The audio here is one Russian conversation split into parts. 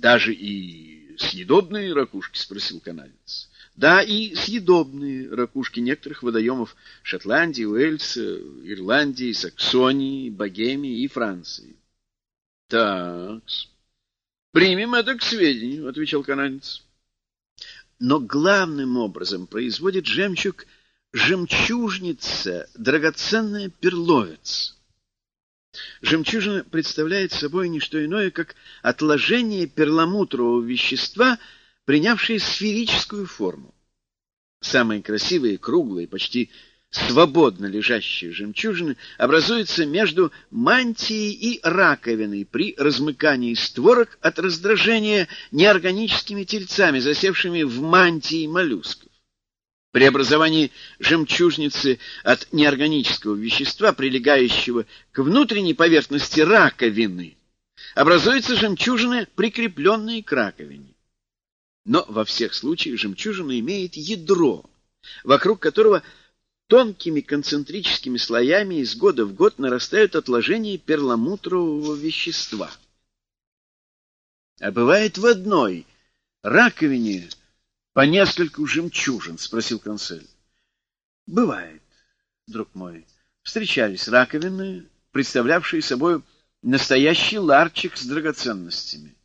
Даже и съедобные ракушки? — спросил канадец. — Да, и съедобные ракушки некоторых водоемов Шотландии, Уэльса, Ирландии, Саксонии, Богемии и Франции. — Так, примем это к сведению, — отвечал канадец. Но главным образом производит жемчуг жемчужница, драгоценная перловец. Жемчужина представляет собой не что иное, как отложение перламутрового вещества, принявшее сферическую форму. Самые красивые, круглые, почти свободно лежащие жемчужины образуются между мантией и раковиной при размыкании створок от раздражения неорганическими тельцами, засевшими в мантии моллюсков. При образовании жемчужницы от неорганического вещества, прилегающего к внутренней поверхности раковины, образуются жемчужины, прикрепленные к раковине. Но во всех случаях жемчужина имеет ядро, вокруг которого тонкими концентрическими слоями из года в год нарастают отложения перламутрового вещества. А бывает в одной раковине по нескольку жемчужин? — спросил консель. — Бывает, друг мой. Встречались раковины, представлявшие собой настоящий ларчик с драгоценностями.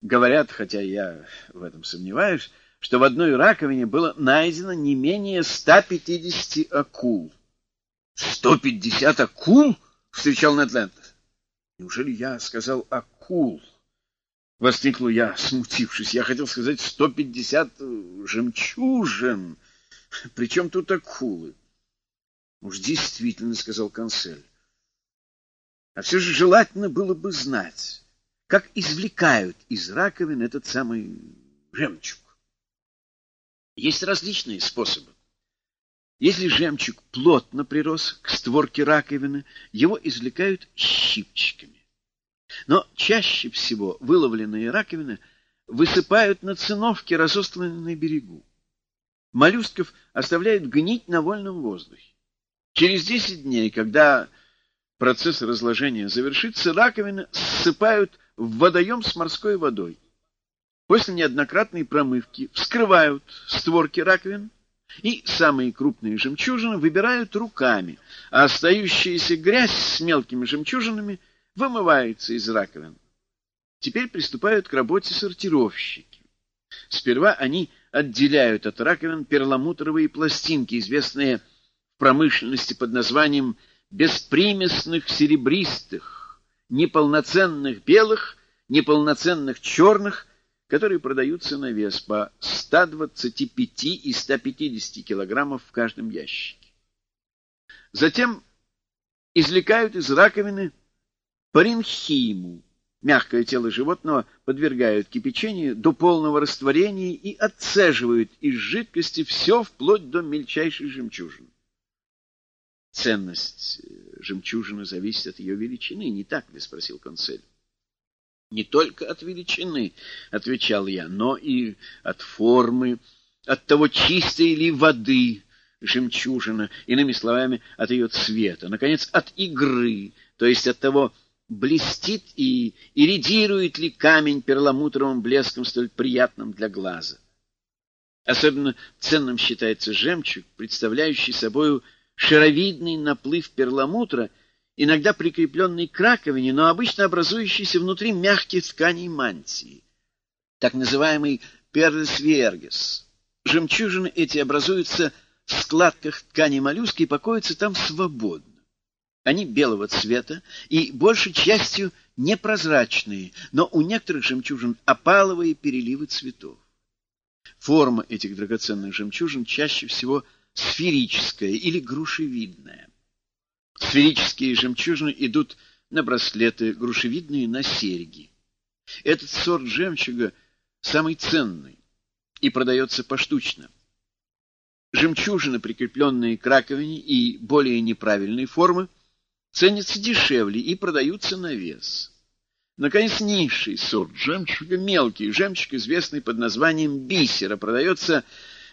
Говорят, хотя я в этом сомневаюсь, что в одной раковине было найдено не менее 150 акул. — 150 акул? — встречал Недленд. — Неужели я сказал акул? —— воскликнул я, смутившись. Я хотел сказать сто пятьдесят э, жемчужин. Причем тут акулы? — Уж действительно, — сказал консель. А все же желательно было бы знать, как извлекают из раковин этот самый жемчуг. Есть различные способы. Если жемчуг плотно прирос к створке раковины, его извлекают щипчиками. Но чаще всего выловленные раковины высыпают на циновки, разосланные на берегу. Моллюсков оставляют гнить на вольном воздухе. Через 10 дней, когда процесс разложения завершится, раковины ссыпают в водоем с морской водой. После неоднократной промывки вскрывают створки раковин и самые крупные жемчужины выбирают руками, а остающаяся грязь с мелкими жемчужинами – вымывается из раковин. Теперь приступают к работе сортировщики. Сперва они отделяют от раковин перламутровые пластинки, известные в промышленности под названием беспримесных серебристых, неполноценных белых, неполноценных черных, которые продаются на вес по 125 и 150 килограммов в каждом ящике. Затем извлекают из раковины паренхиму. Мягкое тело животного подвергают кипячению до полного растворения и отцеживают из жидкости все вплоть до мельчайшей жемчужины. Ценность э, жемчужины зависит от ее величины, не так ли? — спросил консель. — Не только от величины, — отвечал я, — но и от формы, от того, чистой ли воды жемчужина, иными словами, от ее цвета, наконец, от игры, то есть от того, блестит и иридирует ли камень перламутровым блеском столь приятным для глаза. Особенно ценным считается жемчуг, представляющий собою шаровидный наплыв перламутра, иногда прикрепленный к раковине, но обычно образующийся внутри мягких тканей мантии, так называемый перлес вергес. Жемчужины эти образуются в складках ткани моллюска и покоятся там свободно. Они белого цвета и большей частью непрозрачные, но у некоторых жемчужин опаловые переливы цветов. Форма этих драгоценных жемчужин чаще всего сферическая или грушевидная. Сферические жемчужины идут на браслеты, грушевидные — на серьги. Этот сорт жемчуга самый ценный и продается поштучно. Жемчужины, прикрепленные к раковине и более неправильной формы, ценятся дешевле и продаются на вес. Наконец, низший сорт жемчуга, мелкий жемчуг, известный под названием бисера, продается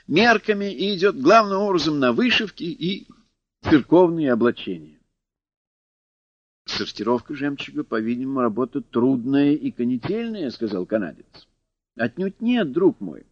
мерками и идет главным образом на вышивки и церковные облачения. Сортировка жемчуга, по-видимому, работа трудная и конетельная, — сказал канадец. — Отнюдь нет, друг мой.